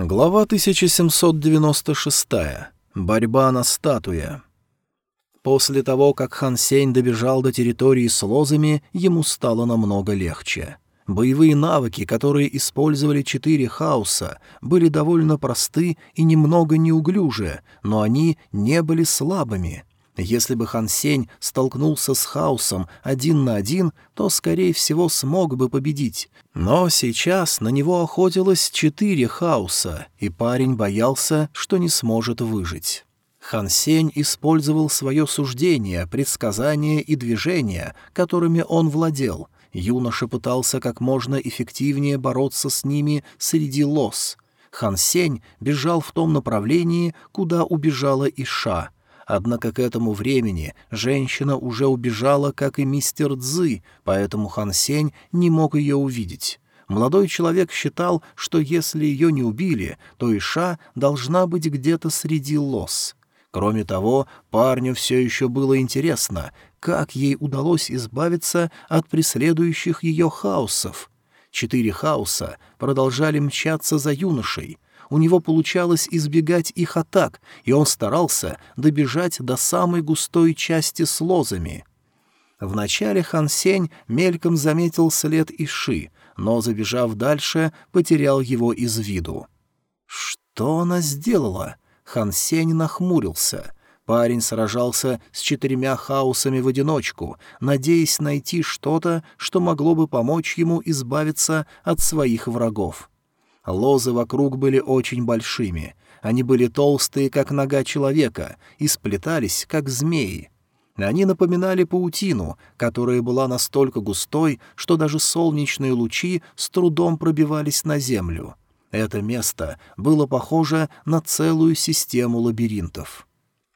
Глава 1796. Борьба на статуе. После того, как Хан Сень добежал до территории с лозами, ему стало намного легче. Боевые навыки, которые использовали четыре хаоса, были довольно просты и немного неуглюже, но они не были слабыми — если бы Хан Сень столкнулся с хаосом один на один, то, скорее всего, смог бы победить. Но сейчас на него охотилось четыре хаоса, и парень боялся, что не сможет выжить. Хан Сень использовал свое суждение, предсказания и движения, которыми он владел. Юноша пытался как можно эффективнее бороться с ними среди лос. Хан Сень бежал в том направлении, куда убежала Иша — Однако к этому времени женщина уже убежала, как и мистер Цзы, поэтому Хан Сень не мог ее увидеть. Молодой человек считал, что если ее не убили, то Иша должна быть где-то среди лос. Кроме того, парню все еще было интересно, как ей удалось избавиться от преследующих ее хаосов. Четыре хаоса продолжали мчаться за юношей — у него получалось избегать их атак, и он старался добежать до самой густой части с лозами. Вначале Хан Сень мельком заметил след Иши, но, забежав дальше, потерял его из виду. «Что она сделала?» Хан Сень нахмурился. Парень сражался с четырьмя хаосами в одиночку, надеясь найти что-то, что могло бы помочь ему избавиться от своих врагов. Лозы вокруг были очень большими. Они были толстые, как нога человека, и сплетались, как змеи. Они напоминали паутину, которая была настолько густой, что даже солнечные лучи с трудом пробивались на землю. Это место было похоже на целую систему лабиринтов.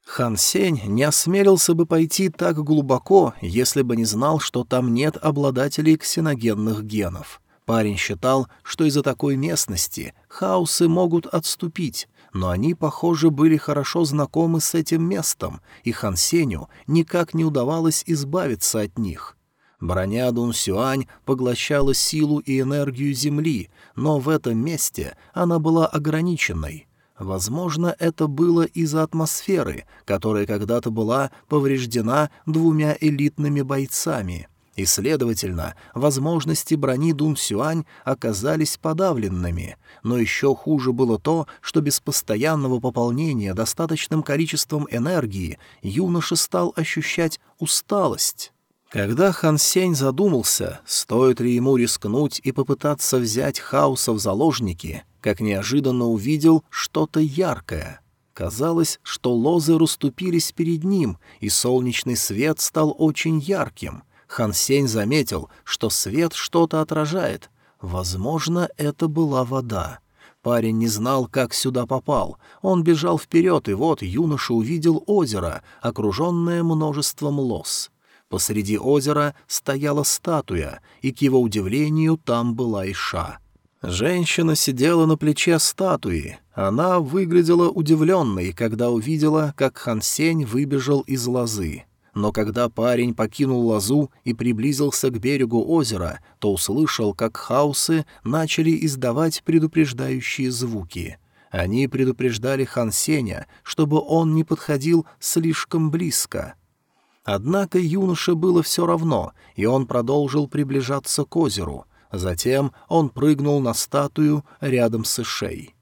Хан Сень не осмелился бы пойти так глубоко, если бы не знал, что там нет обладателей ксеногенных генов. Парень считал, что из-за такой местности хаосы могут отступить, но они, похоже, были хорошо знакомы с этим местом, и Хан Сеню никак не удавалось избавиться от них. Броня Дун Сюань поглощала силу и энергию Земли, но в этом месте она была ограниченной. Возможно, это было из-за атмосферы, которая когда-то была повреждена двумя элитными бойцами — и, следовательно, возможности брони Дун Сюань оказались подавленными, но еще хуже было то, что без постоянного пополнения достаточным количеством энергии юноша стал ощущать усталость. Когда Хан Сень задумался, стоит ли ему рискнуть и попытаться взять хаоса в заложники, как неожиданно увидел что-то яркое. Казалось, что лозы расступились перед ним, и солнечный свет стал очень ярким — Хан Сень заметил, что свет что-то отражает. Возможно, это была вода. Парень не знал, как сюда попал. Он бежал вперед, и вот юноша увидел озеро, окруженное множеством лос. Посреди озера стояла статуя, и, к его удивлению, там была Иша. Женщина сидела на плече статуи. Она выглядела удивленной, когда увидела, как Хан Сень выбежал из лозы но когда парень покинул лозу и приблизился к берегу озера, то услышал, как хаусы начали издавать предупреждающие звуки. Они предупреждали Хан Сеня, чтобы он не подходил слишком близко. Однако юноше было все равно, и он продолжил приближаться к озеру. Затем он прыгнул на статую рядом с Ишей.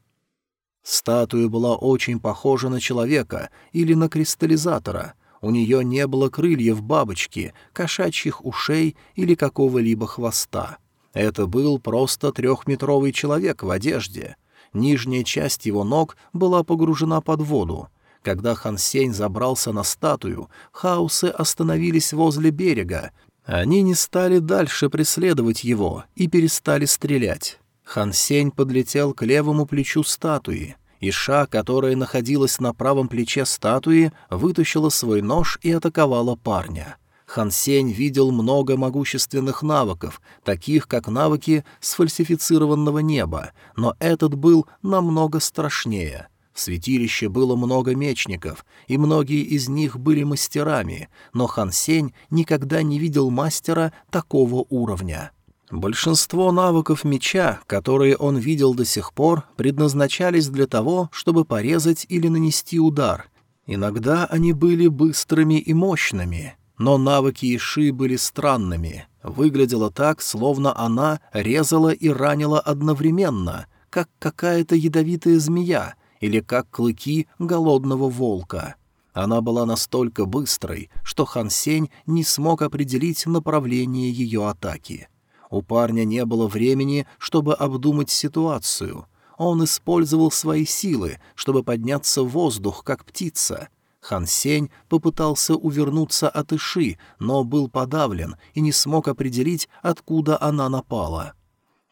Статуя была очень похожа на человека или на кристаллизатора — у нее не было крыльев бабочки, кошачьих ушей или какого-либо хвоста. Это был просто трехметровый человек в одежде. Нижняя часть его ног была погружена под воду. Когда Хан Сень забрался на статую, хаосы остановились возле берега. Они не стали дальше преследовать его и перестали стрелять. Хан Сень подлетел к левому плечу статуи. Иша, которая находилась на правом плече статуи, вытащила свой нож и атаковала парня. Хан Сень видел много могущественных навыков, таких как навыки сфальсифицированного неба, но этот был намного страшнее. В святилище было много мечников, и многие из них были мастерами, но Хан Сень никогда не видел мастера такого уровня. Большинство навыков меча, которые он видел до сих пор, предназначались для того, чтобы порезать или нанести удар. Иногда они были быстрыми и мощными, но навыки Иши были странными. Выглядело так, словно она резала и ранила одновременно, как какая-то ядовитая змея или как клыки голодного волка. Она была настолько быстрой, что Хан Сень не смог определить направление ее атаки. У парня не было времени, чтобы обдумать ситуацию. Он использовал свои силы, чтобы подняться в воздух, как птица. Хан Сень попытался увернуться от Иши, но был подавлен и не смог определить, откуда она напала.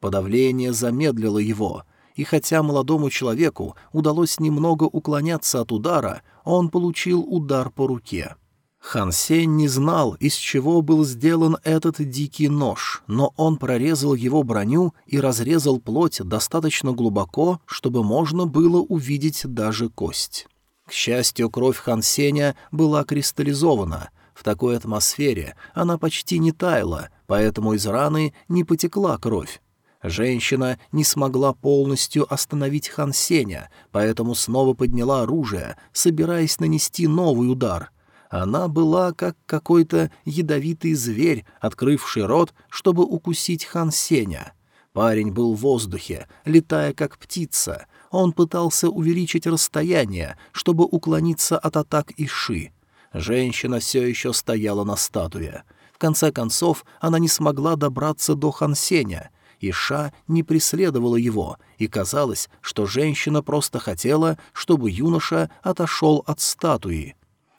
Подавление замедлило его, и хотя молодому человеку удалось немного уклоняться от удара, он получил удар по руке. Хан Сень не знал, из чего был сделан этот дикий нож, но он прорезал его броню и разрезал плоть достаточно глубоко, чтобы можно было увидеть даже кость. К счастью, кровь Хан Сеня была кристаллизована. В такой атмосфере она почти не таяла, поэтому из раны не потекла кровь. Женщина не смогла полностью остановить Хан Сеня, поэтому снова подняла оружие, собираясь нанести новый удар — она была как какой-то ядовитый зверь, открывший рот, чтобы укусить Хан Сеня. Парень был в воздухе, летая как птица. Он пытался увеличить расстояние, чтобы уклониться от атак Иши. Женщина все еще стояла на статуе. В конце концов, она не смогла добраться до Хан Сеня. Иша не преследовала его, и казалось, что женщина просто хотела, чтобы юноша отошел от статуи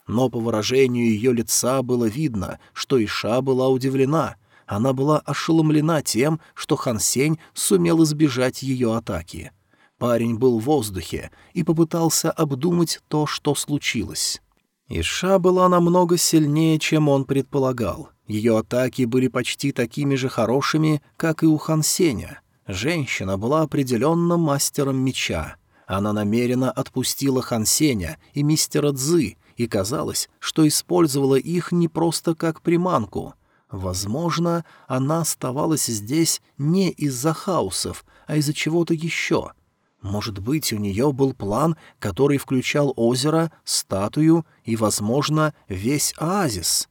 но по выражению ее лица было видно, что Иша была удивлена. Она была ошеломлена тем, что Хан Сень сумел избежать ее атаки. Парень был в воздухе и попытался обдумать то, что случилось. Иша была намного сильнее, чем он предполагал. Ее атаки были почти такими же хорошими, как и у Хан Сеня. Женщина была определенно мастером меча. Она намеренно отпустила Хан Сеня и мистера Цзы, и казалось, что использовала их не просто как приманку. Возможно, она оставалась здесь не из-за хаосов, а из-за чего-то еще. Может быть, у нее был план, который включал озеро, статую и, возможно, весь оазис.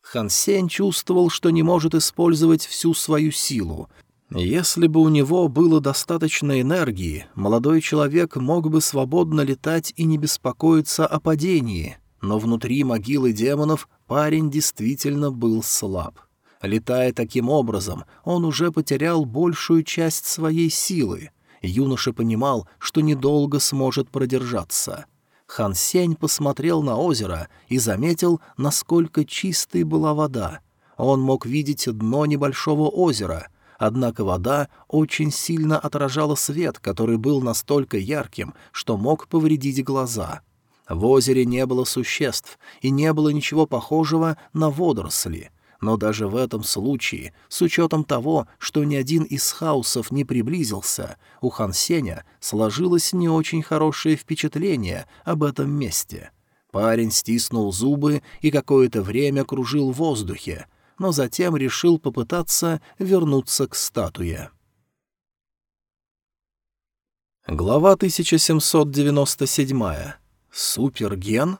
Хансен чувствовал, что не может использовать всю свою силу, если бы у него было достаточно энергии, молодой человек мог бы свободно летать и не беспокоиться о падении, но внутри могилы демонов парень действительно был слаб. Летая таким образом, он уже потерял большую часть своей силы. Юноша понимал, что недолго сможет продержаться. Хан Сень посмотрел на озеро и заметил, насколько чистой была вода. Он мог видеть дно небольшого озера — однако вода очень сильно отражала свет, который был настолько ярким, что мог повредить глаза. В озере не было существ, и не было ничего похожего на водоросли. Но даже в этом случае, с учетом того, что ни один из хаосов не приблизился, у Хансеня сложилось не очень хорошее впечатление об этом месте. Парень стиснул зубы и какое-то время кружил в воздухе, но затем решил попытаться вернуться к статуе. Глава 1797. Суперген?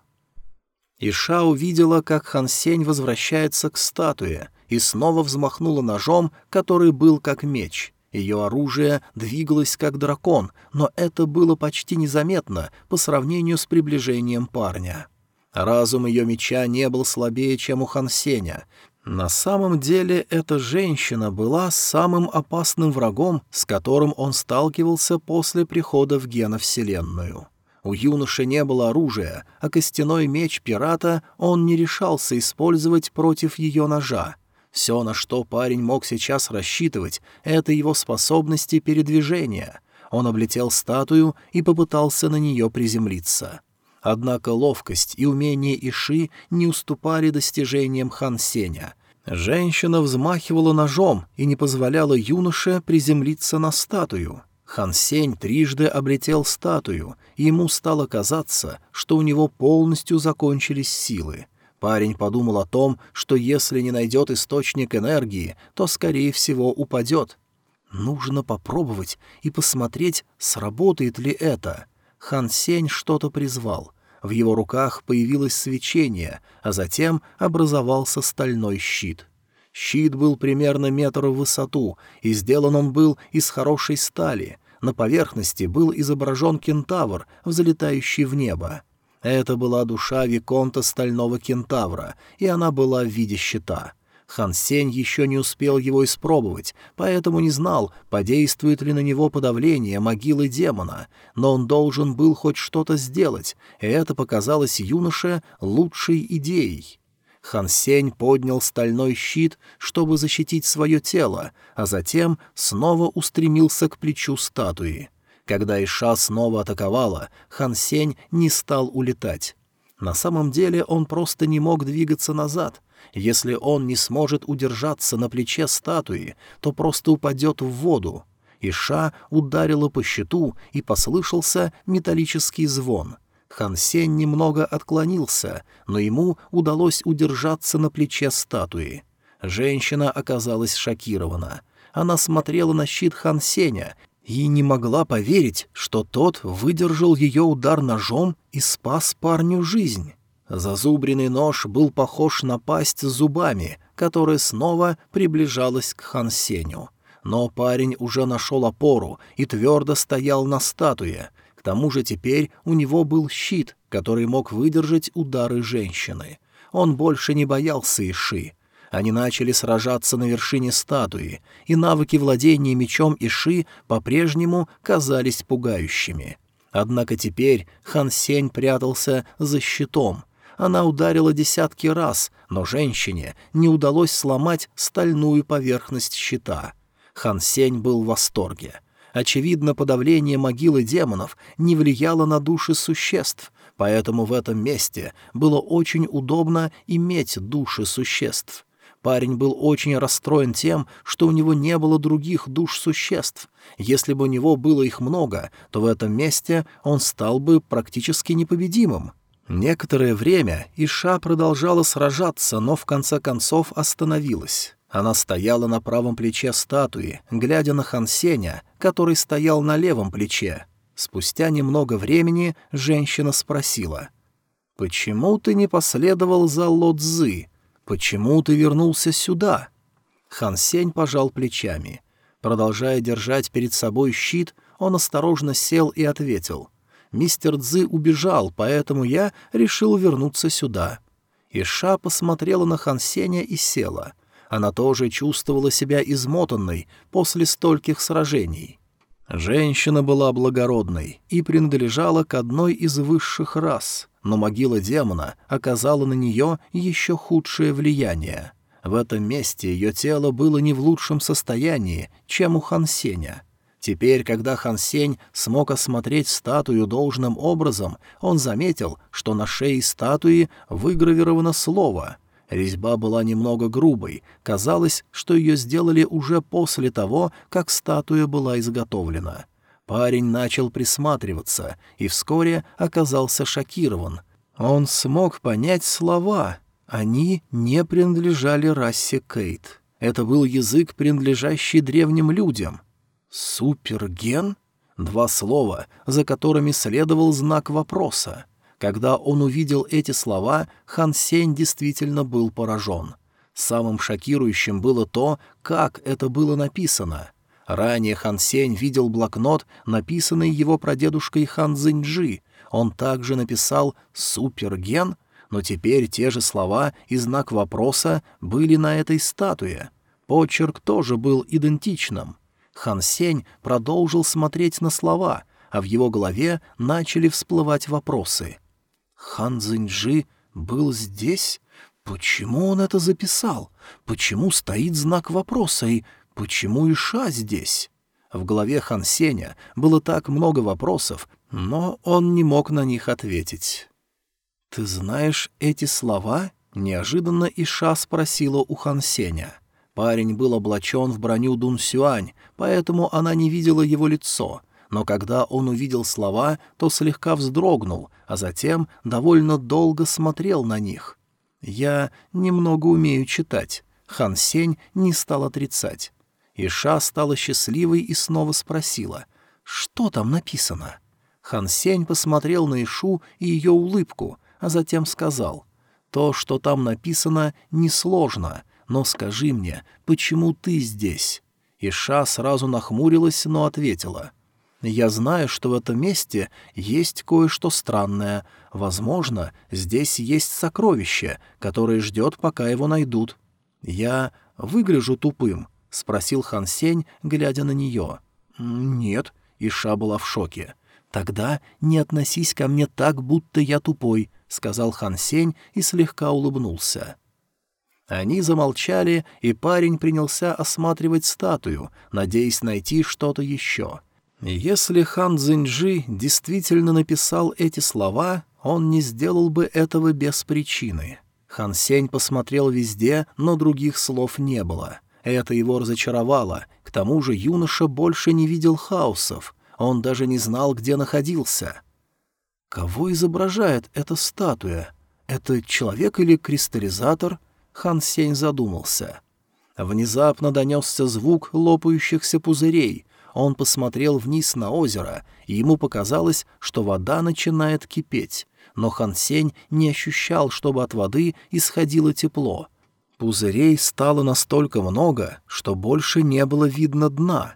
Иша увидела, как Хан Сень возвращается к статуе, и снова взмахнула ножом, который был как меч. Ее оружие двигалось как дракон, но это было почти незаметно по сравнению с приближением парня. Разум ее меча не был слабее, чем у Хан Сеня, на самом деле эта женщина была самым опасным врагом, с которым он сталкивался после прихода в Геновселенную. У юноши не было оружия, а костяной меч пирата он не решался использовать против ее ножа. Все, на что парень мог сейчас рассчитывать, это его способности передвижения. Он облетел статую и попытался на нее приземлиться. Однако ловкость и умение Иши не уступали достижениям Хан Сеня. Женщина взмахивала ножом и не позволяла юноше приземлиться на статую. Хан Сень трижды облетел статую, и ему стало казаться, что у него полностью закончились силы. Парень подумал о том, что если не найдет источник энергии, то, скорее всего, упадет. Нужно попробовать и посмотреть, сработает ли это. Хан Сень что-то призвал. В его руках появилось свечение, а затем образовался стальной щит. Щит был примерно метр в высоту, и сделан он был из хорошей стали. На поверхности был изображен кентавр, взлетающий в небо. Это была душа Виконта Стального Кентавра, и она была в виде щита. Хан Сень еще не успел его испробовать, поэтому не знал, подействует ли на него подавление могилы демона, но он должен был хоть что-то сделать, и это показалось юноше лучшей идеей. Хан Сень поднял стальной щит, чтобы защитить свое тело, а затем снова устремился к плечу статуи. Когда Иша снова атаковала, Хан Сень не стал улетать. На самом деле он просто не мог двигаться назад. Если он не сможет удержаться на плече статуи, то просто упадет в воду. Иша ударила по щиту, и послышался металлический звон. Хан Сень немного отклонился, но ему удалось удержаться на плече статуи. Женщина оказалась шокирована. Она смотрела на щит Хан Сеня и не могла поверить, что тот выдержал ее удар ножом и спас парню жизнь. Зазубренный нож был похож на пасть с зубами, которая снова приближалась к Хансеню. Но парень уже нашел опору и твердо стоял на статуе. К тому же теперь у него был щит, который мог выдержать удары женщины. Он больше не боялся Иши. Они начали сражаться на вершине статуи, и навыки владения мечом Иши по-прежнему казались пугающими. Однако теперь Хан Сень прятался за щитом. Она ударила десятки раз, но женщине не удалось сломать стальную поверхность щита. Хан Сень был в восторге. Очевидно, подавление могилы демонов не влияло на души существ, поэтому в этом месте было очень удобно иметь души существ. Парень был очень расстроен тем, что у него не было других душ существ. Если бы у него было их много, то в этом месте он стал бы практически непобедимым. Некоторое время Иша продолжала сражаться, но в конце концов остановилась. Она стояла на правом плече статуи, глядя на Хансеня, который стоял на левом плече. Спустя немного времени женщина спросила, «Почему ты не последовал за Лодзы? «Почему ты вернулся сюда?» Хан Сень пожал плечами. Продолжая держать перед собой щит, он осторожно сел и ответил. «Мистер Цзы убежал, поэтому я решил вернуться сюда». Иша посмотрела на Хан Сеня и села. Она тоже чувствовала себя измотанной после стольких сражений. Женщина была благородной и принадлежала к одной из высших рас, но могила демона оказала на нее еще худшее влияние. В этом месте ее тело было не в лучшем состоянии, чем у Хансеня. Теперь, когда Хансень смог осмотреть статую должным образом, он заметил, что на шее статуи выгравировано слово — Резьба была немного грубой, казалось, что ее сделали уже после того, как статуя была изготовлена. Парень начал присматриваться и вскоре оказался шокирован. Он смог понять слова. Они не принадлежали расе Кейт. Это был язык, принадлежащий древним людям. «Суперген?» Два слова, за которыми следовал знак вопроса. Когда он увидел эти слова, Хан Сень действительно был поражен. Самым шокирующим было то, как это было написано. Ранее Хан Сень видел блокнот, написанный его прадедушкой Хан Цзиньджи. Он также написал «суперген», но теперь те же слова и знак вопроса были на этой статуе. Почерк тоже был идентичным. Хан Сень продолжил смотреть на слова, а в его голове начали всплывать вопросы — Хан Цзиньжи был здесь? Почему он это записал? Почему стоит знак вопроса и почему Иша здесь? В голове Хан Сеня было так много вопросов, но он не мог на них ответить. «Ты знаешь эти слова?» — неожиданно Иша спросила у Хан Сеня. Парень был облачен в броню Дун Сюань, поэтому она не видела его лицо, но когда он увидел слова, то слегка вздрогнул, а затем довольно долго смотрел на них. Я немного умею читать. Хан Сень не стал отрицать. Иша стала счастливой и снова спросила, что там написано. Хан Сень посмотрел на Ишу и ее улыбку, а затем сказал, «То, что там написано, несложно, но скажи мне, почему ты здесь?» Иша сразу нахмурилась, но ответила, «Я знаю, что в этом месте есть кое-что странное. Возможно, здесь есть сокровище, которое ждет, пока его найдут». «Я выгляжу тупым?» — спросил Хан Сень, глядя на нее. «Нет», — Иша была в шоке. «Тогда не относись ко мне так, будто я тупой», — сказал Хан Сень и слегка улыбнулся. Они замолчали, и парень принялся осматривать статую, надеясь найти что-то еще. Если хан Цзиньжи действительно написал эти слова, он не сделал бы этого без причины. Хан Сень посмотрел везде, но других слов не было. Это его разочаровало. К тому же юноша больше не видел хаосов. Он даже не знал, где находился. Кого изображает эта статуя? Это человек или кристаллизатор? Хан Сень задумался. Внезапно донесся звук лопающихся пузырей. Он посмотрел вниз на озеро, и ему показалось, что вода начинает кипеть. Но Хан Сень не ощущал, чтобы от воды исходило тепло. Пузырей стало настолько много, что больше не было видно дна.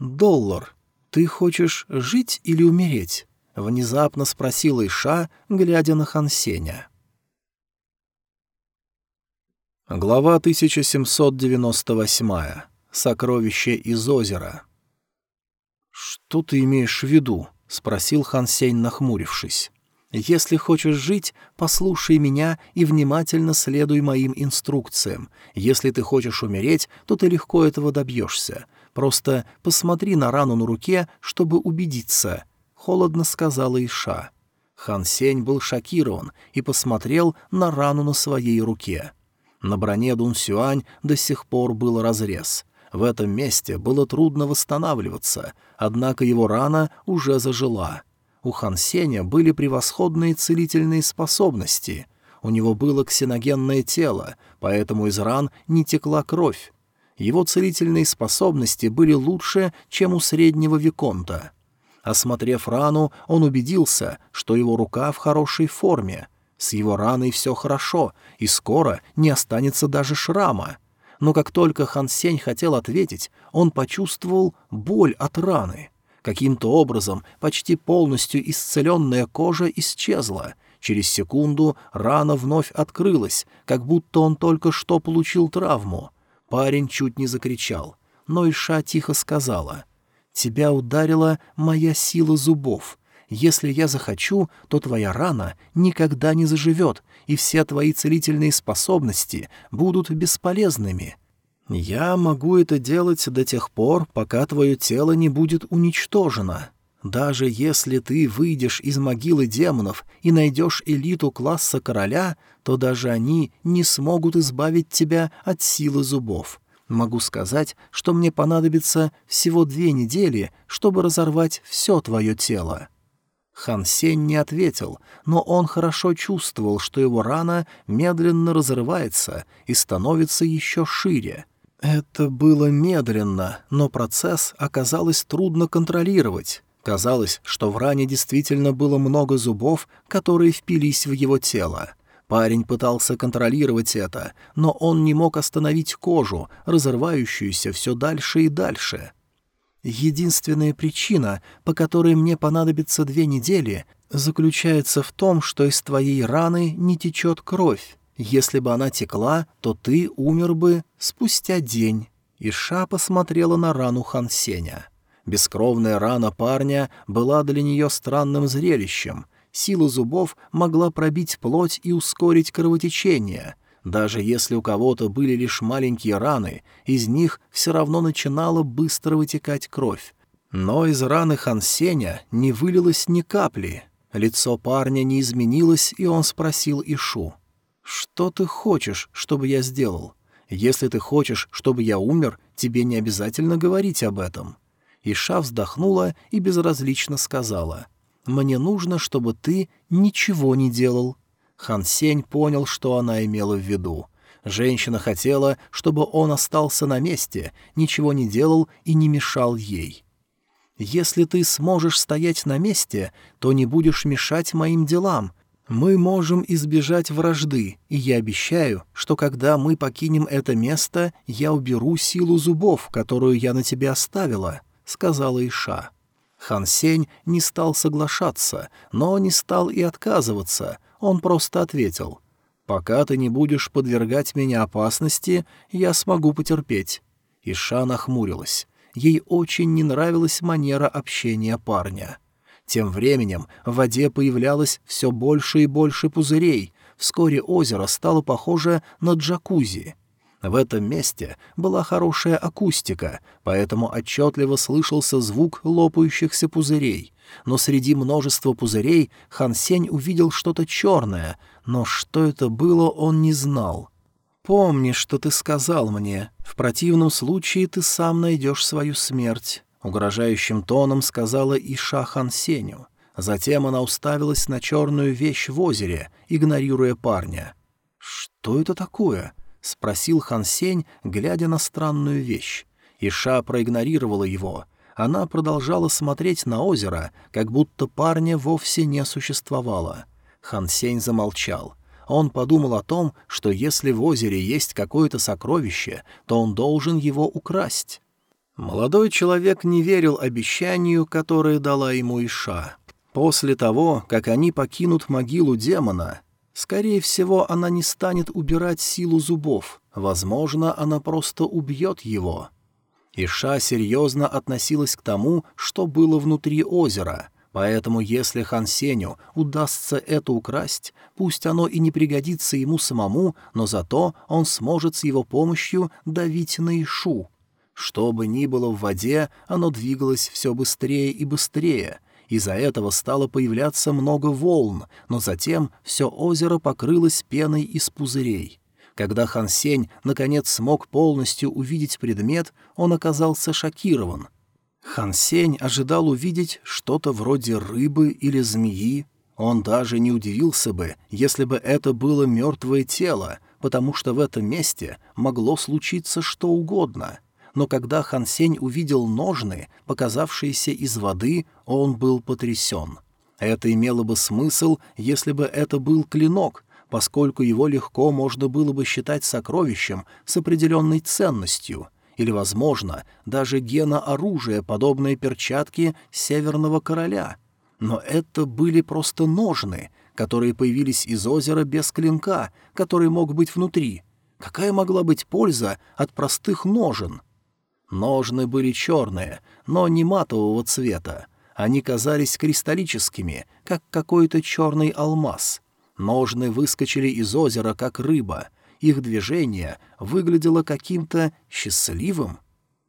«Доллар, ты хочешь жить или умереть?» — внезапно спросила Иша, глядя на Хан Сеня. Глава 1798. Сокровище из озера. «Что ты имеешь в виду?» — спросил Хан Сень, нахмурившись. «Если хочешь жить, послушай меня и внимательно следуй моим инструкциям. Если ты хочешь умереть, то ты легко этого добьешься. Просто посмотри на рану на руке, чтобы убедиться», — холодно сказала Иша. Хан Сень был шокирован и посмотрел на рану на своей руке. На броне Дун Сюань до сих пор был разрез. В этом месте было трудно восстанавливаться, однако его рана уже зажила. У Хан Сеня были превосходные целительные способности. У него было ксеногенное тело, поэтому из ран не текла кровь. Его целительные способности были лучше, чем у среднего Виконта. Осмотрев рану, он убедился, что его рука в хорошей форме — с его раной все хорошо, и скоро не останется даже шрама. Но как только Хан Сень хотел ответить, он почувствовал боль от раны. Каким-то образом почти полностью исцеленная кожа исчезла. Через секунду рана вновь открылась, как будто он только что получил травму. Парень чуть не закричал, но Иша тихо сказала, «Тебя ударила моя сила зубов. Если я захочу, то твоя рана никогда не заживет, и все твои целительные способности будут бесполезными. Я могу это делать до тех пор, пока твое тело не будет уничтожено. Даже если ты выйдешь из могилы демонов и найдешь элиту класса короля, то даже они не смогут избавить тебя от силы зубов. Могу сказать, что мне понадобится всего две недели, чтобы разорвать все твое тело». Хан Сень не ответил, но он хорошо чувствовал, что его рана медленно разрывается и становится еще шире. Это было медленно, но процесс оказалось трудно контролировать. Казалось, что в ране действительно было много зубов, которые впились в его тело. Парень пытался контролировать это, но он не мог остановить кожу, разрывающуюся все дальше и дальше. Единственная причина, по которой мне понадобится две недели, заключается в том, что из твоей раны не течет кровь. Если бы она текла, то ты умер бы спустя день». Иша посмотрела на рану Хансеня. Бескровная рана парня была для нее странным зрелищем. Сила зубов могла пробить плоть и ускорить кровотечение, даже если у кого-то были лишь маленькие раны, из них все равно начинала быстро вытекать кровь. Но из раны Хансеня не вылилось ни капли. Лицо парня не изменилось, и он спросил Ишу. «Что ты хочешь, чтобы я сделал? Если ты хочешь, чтобы я умер, тебе не обязательно говорить об этом». Иша вздохнула и безразлично сказала. «Мне нужно, чтобы ты ничего не делал». Хан Сень понял, что она имела в виду. Женщина хотела, чтобы он остался на месте, ничего не делал и не мешал ей. «Если ты сможешь стоять на месте, то не будешь мешать моим делам. Мы можем избежать вражды, и я обещаю, что когда мы покинем это место, я уберу силу зубов, которую я на тебе оставила», — сказала Иша. Хан Сень не стал соглашаться, но не стал и отказываться, он просто ответил — Пока ты не будешь подвергать меня опасности, я смогу потерпеть». Иша нахмурилась. Ей очень не нравилась манера общения парня. Тем временем в воде появлялось все больше и больше пузырей. Вскоре озеро стало похоже на джакузи. В этом месте была хорошая акустика, поэтому отчетливо слышался звук лопающихся пузырей. Но среди множества пузырей Хан Сень увидел что-то черное, но что это было, он не знал. «Помни, что ты сказал мне. В противном случае ты сам найдешь свою смерть», — угрожающим тоном сказала Иша Хан Сеню. Затем она уставилась на черную вещь в озере, игнорируя парня. «Что это такое?» — спросил Хан Сень, глядя на странную вещь. Иша проигнорировала его. Она продолжала смотреть на озеро, как будто парня вовсе не существовало. Хан Сень замолчал. Он подумал о том, что если в озере есть какое-то сокровище, то он должен его украсть. Молодой человек не верил обещанию, которое дала ему Иша. После того, как они покинут могилу демона, скорее всего, она не станет убирать силу зубов. Возможно, она просто убьет его. Иша серьезно относилась к тому, что было внутри озера — Поэтому если Хан Сеню удастся это украсть, пусть оно и не пригодится ему самому, но зато он сможет с его помощью давить на Ишу. Что бы ни было в воде, оно двигалось все быстрее и быстрее. Из-за этого стало появляться много волн, но затем все озеро покрылось пеной из пузырей. Когда Хан Сень наконец смог полностью увидеть предмет, он оказался шокирован — Хан Сень ожидал увидеть что-то вроде рыбы или змеи. Он даже не удивился бы, если бы это было мертвое тело, потому что в этом месте могло случиться что угодно. Но когда Хан Сень увидел ножны, показавшиеся из воды, он был потрясен. Это имело бы смысл, если бы это был клинок, поскольку его легко можно было бы считать сокровищем с определенной ценностью — или, возможно, даже гена оружия, подобные перчатки Северного Короля. Но это были просто ножны, которые появились из озера без клинка, который мог быть внутри. Какая могла быть польза от простых ножен? Ножны были черные, но не матового цвета. Они казались кристаллическими, как какой-то черный алмаз. Ножны выскочили из озера, как рыба — их движение выглядело каким-то счастливым.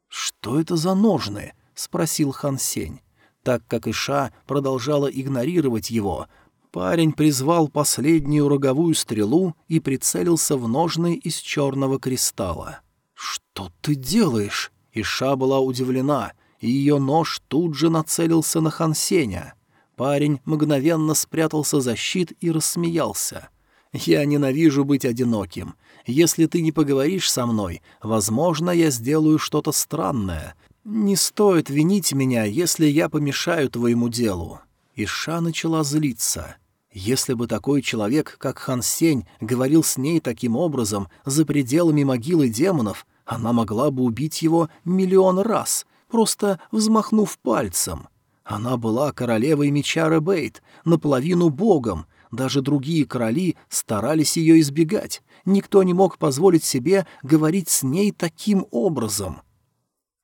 «Что это за ножны?» — спросил Хан Сень. Так как Иша продолжала игнорировать его, парень призвал последнюю роговую стрелу и прицелился в ножны из черного кристалла. «Что ты делаешь?» Иша была удивлена, и ее нож тут же нацелился на Хан Сеня. Парень мгновенно спрятался за щит и рассмеялся. «Я ненавижу быть одиноким. Если ты не поговоришь со мной, возможно, я сделаю что-то странное. Не стоит винить меня, если я помешаю твоему делу». Иша начала злиться. Если бы такой человек, как Хан Сень, говорил с ней таким образом за пределами могилы демонов, она могла бы убить его миллион раз, просто взмахнув пальцем. Она была королевой меча Ребейт, наполовину богом, даже другие короли старались ее избегать, никто не мог позволить себе говорить с ней таким образом.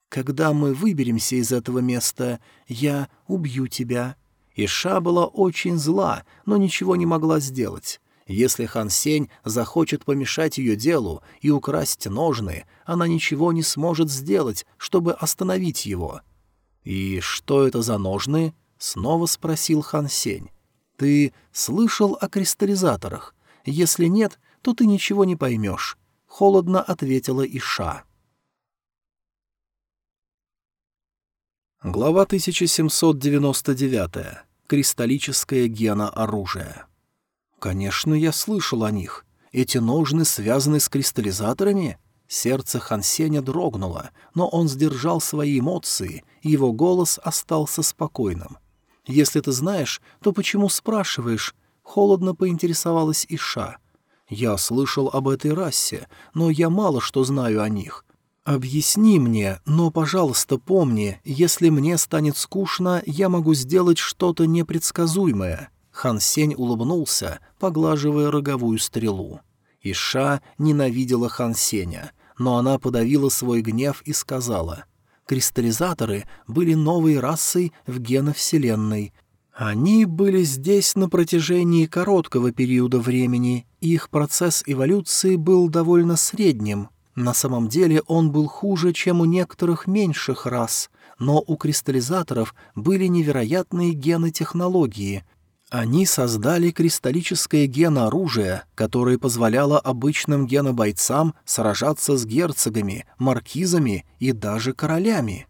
«Когда мы выберемся из этого места, я убью тебя». Иша была очень зла, но ничего не могла сделать. Если Хан Сень захочет помешать ее делу и украсть ножны, она ничего не сможет сделать, чтобы остановить его. «И что это за ножны?» — снова спросил Хан Сень. «Ты слышал о кристаллизаторах? Если нет, то ты ничего не поймешь», — холодно ответила Иша. Глава 1799. Кристаллическое гена оружия. «Конечно, я слышал о них. Эти ножны связаны с кристаллизаторами?» Сердце Хансеня дрогнуло, но он сдержал свои эмоции, и его голос остался спокойным. «Если ты знаешь, то почему спрашиваешь?» — холодно поинтересовалась Иша. «Я слышал об этой расе, но я мало что знаю о них. Объясни мне, но, пожалуйста, помни, если мне станет скучно, я могу сделать что-то непредсказуемое». Хан Сень улыбнулся, поглаживая роговую стрелу. Иша ненавидела Хан Сеня, но она подавила свой гнев и сказала, «Кристаллизаторы были новой расой в геновселенной. Они были здесь на протяжении короткого периода времени, их процесс эволюции был довольно средним. На самом деле он был хуже, чем у некоторых меньших рас, но у кристаллизаторов были невероятные гены технологии, они создали кристаллическое генооружие, которое позволяло обычным генобойцам сражаться с герцогами, маркизами и даже королями.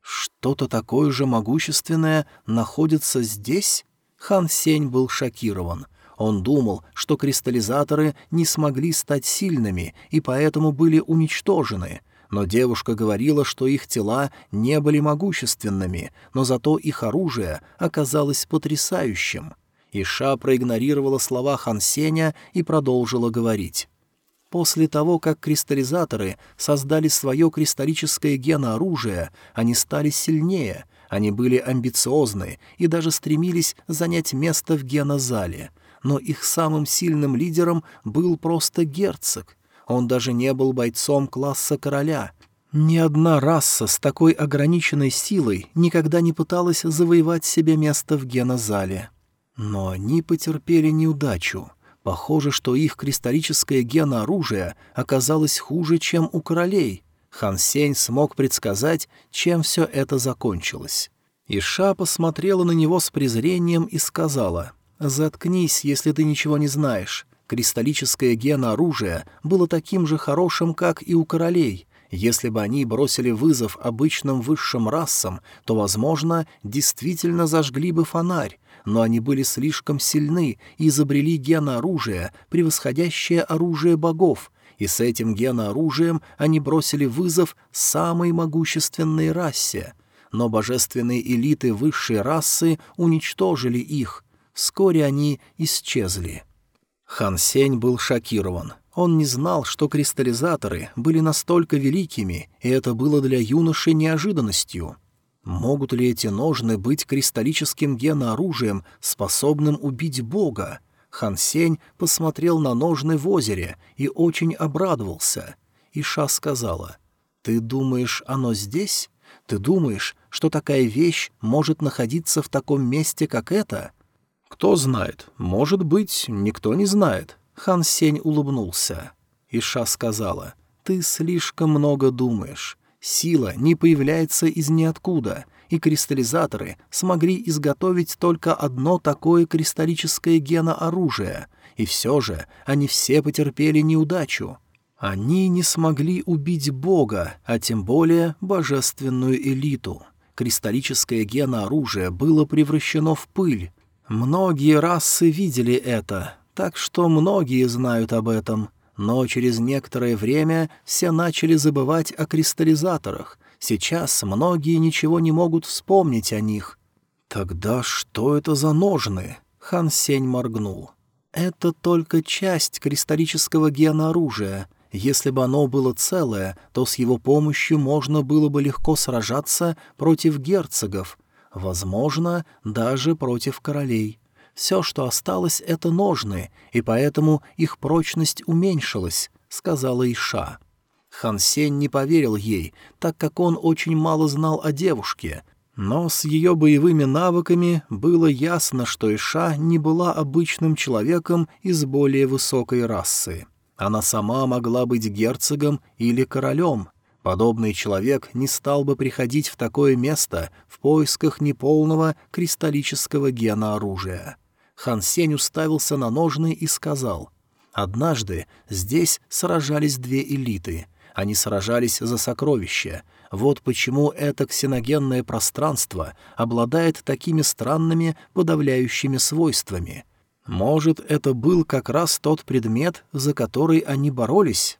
Что-то такое же могущественное находится здесь? Хан Сень был шокирован. Он думал, что кристаллизаторы не смогли стать сильными и поэтому были уничтожены — но девушка говорила, что их тела не были могущественными, но зато их оружие оказалось потрясающим. Иша проигнорировала слова Хансеня и продолжила говорить. После того, как кристаллизаторы создали свое кристаллическое генооружие, они стали сильнее, они были амбициозны и даже стремились занять место в генозале. Но их самым сильным лидером был просто герцог — он даже не был бойцом класса короля. Ни одна раса с такой ограниченной силой никогда не пыталась завоевать себе место в генозале. Но они потерпели неудачу. Похоже, что их кристаллическое генооружие оказалось хуже, чем у королей. Хан Сень смог предсказать, чем все это закончилось. Иша посмотрела на него с презрением и сказала, «Заткнись, если ты ничего не знаешь. Кристаллическое генооружие было таким же хорошим, как и у королей. Если бы они бросили вызов обычным высшим расам, то, возможно, действительно зажгли бы фонарь, но они были слишком сильны и изобрели генооружие, превосходящее оружие богов, и с этим генооружием они бросили вызов самой могущественной расе. Но божественные элиты высшей расы уничтожили их. Вскоре они исчезли. Хан Сень был шокирован. Он не знал, что кристаллизаторы были настолько великими, и это было для юноши неожиданностью. Могут ли эти ножны быть кристаллическим генооружием, способным убить Бога? Хан Сень посмотрел на ножны в озере и очень обрадовался. Иша сказала, «Ты думаешь, оно здесь? Ты думаешь, что такая вещь может находиться в таком месте, как это?» «Кто знает? Может быть, никто не знает». Хан Сень улыбнулся. Иша сказала, «Ты слишком много думаешь. Сила не появляется из ниоткуда, и кристаллизаторы смогли изготовить только одно такое кристаллическое генооружие, и все же они все потерпели неудачу. Они не смогли убить Бога, а тем более божественную элиту. Кристаллическое генооружие было превращено в пыль, Многие расы видели это, так что многие знают об этом, но через некоторое время все начали забывать о кристаллизаторах. Сейчас многие ничего не могут вспомнить о них. «Тогда что это за ножны?» — Хан Сень моргнул. «Это только часть кристаллического генооружия. Если бы оно было целое, то с его помощью можно было бы легко сражаться против герцогов, Возможно, даже против королей. Все, что осталось, — это ножны, и поэтому их прочность уменьшилась, — сказала Иша. Хан Сень не поверил ей, так как он очень мало знал о девушке, но с ее боевыми навыками было ясно, что Иша не была обычным человеком из более высокой расы. Она сама могла быть герцогом или королем, Подобный человек не стал бы приходить в такое место в поисках неполного кристаллического гена оружия. Хан Сень уставился на ножны и сказал, «Однажды здесь сражались две элиты. Они сражались за сокровища. Вот почему это ксеногенное пространство обладает такими странными подавляющими свойствами». Может, это был как раз тот предмет, за который они боролись?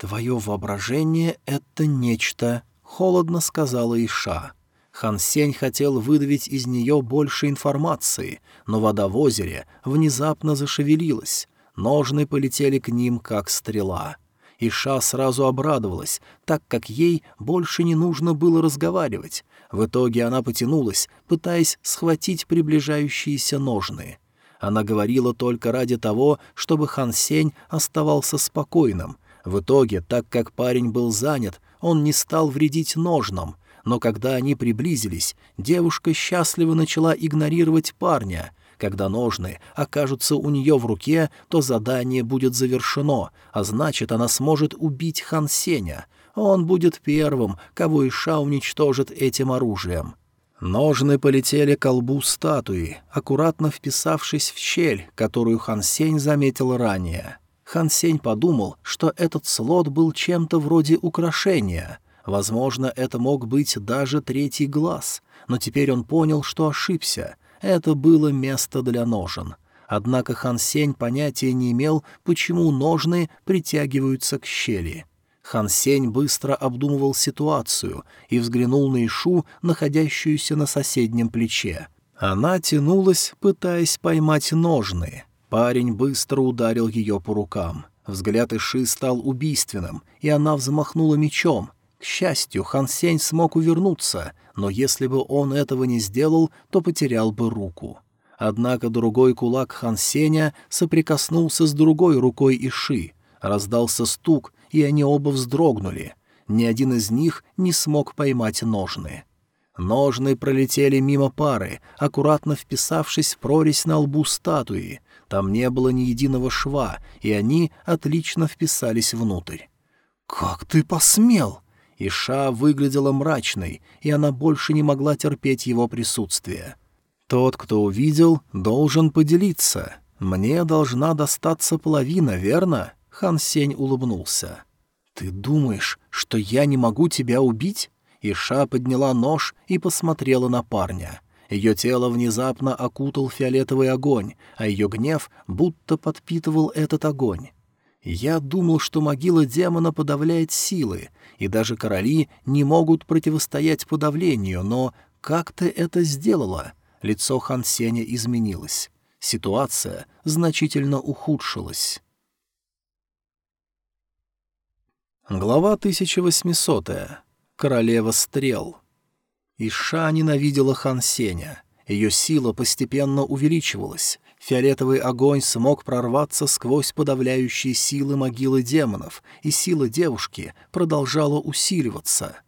«Твое воображение — это нечто», — холодно сказала Иша. Хан Сень хотел выдавить из нее больше информации, но вода в озере внезапно зашевелилась. Ножны полетели к ним, как стрела. Иша сразу обрадовалась, так как ей больше не нужно было разговаривать. В итоге она потянулась, пытаясь схватить приближающиеся ножны. Она говорила только ради того, чтобы Хан Сень оставался спокойным — в итоге, так как парень был занят, он не стал вредить ножнам, но когда они приблизились, девушка счастливо начала игнорировать парня. Когда ножны окажутся у нее в руке, то задание будет завершено, а значит, она сможет убить Хан Сеня. Он будет первым, кого Иша уничтожит этим оружием. Ножны полетели к колбу статуи, аккуратно вписавшись в щель, которую Хан Сень заметил ранее. Хан Сень подумал, что этот слот был чем-то вроде украшения. Возможно, это мог быть даже третий глаз, но теперь он понял, что ошибся. Это было место для ножен. Однако Хан Сень понятия не имел, почему ножны притягиваются к щели. Хан Сень быстро обдумывал ситуацию и взглянул на Ишу, находящуюся на соседнем плече. Она тянулась, пытаясь поймать ножны — Парень быстро ударил ее по рукам. Взгляд Иши стал убийственным, и она взмахнула мечом. К счастью, Хан Сень смог увернуться, но если бы он этого не сделал, то потерял бы руку. Однако другой кулак Хан Сеня соприкоснулся с другой рукой Иши. Раздался стук, и они оба вздрогнули. Ни один из них не смог поймать ножны. Ножны пролетели мимо пары, аккуратно вписавшись в прорезь на лбу статуи. Там не было ни единого шва, и они отлично вписались внутрь. «Как ты посмел?» Иша выглядела мрачной, и она больше не могла терпеть его присутствие. «Тот, кто увидел, должен поделиться. Мне должна достаться половина, верно?» Хан Сень улыбнулся. «Ты думаешь, что я не могу тебя убить?» Иша подняла нож и посмотрела на парня. Ее тело внезапно окутал фиолетовый огонь, а ее гнев будто подпитывал этот огонь. Я думал, что могила демона подавляет силы, и даже короли не могут противостоять подавлению, но как ты это сделала? Лицо Хан Сеня изменилось. Ситуация значительно ухудшилась. Глава 1800. Королева стрел. Иша ненавидела Хан Сеня. Ее сила постепенно увеличивалась. Фиолетовый огонь смог прорваться сквозь подавляющие силы могилы демонов, и сила девушки продолжала усиливаться.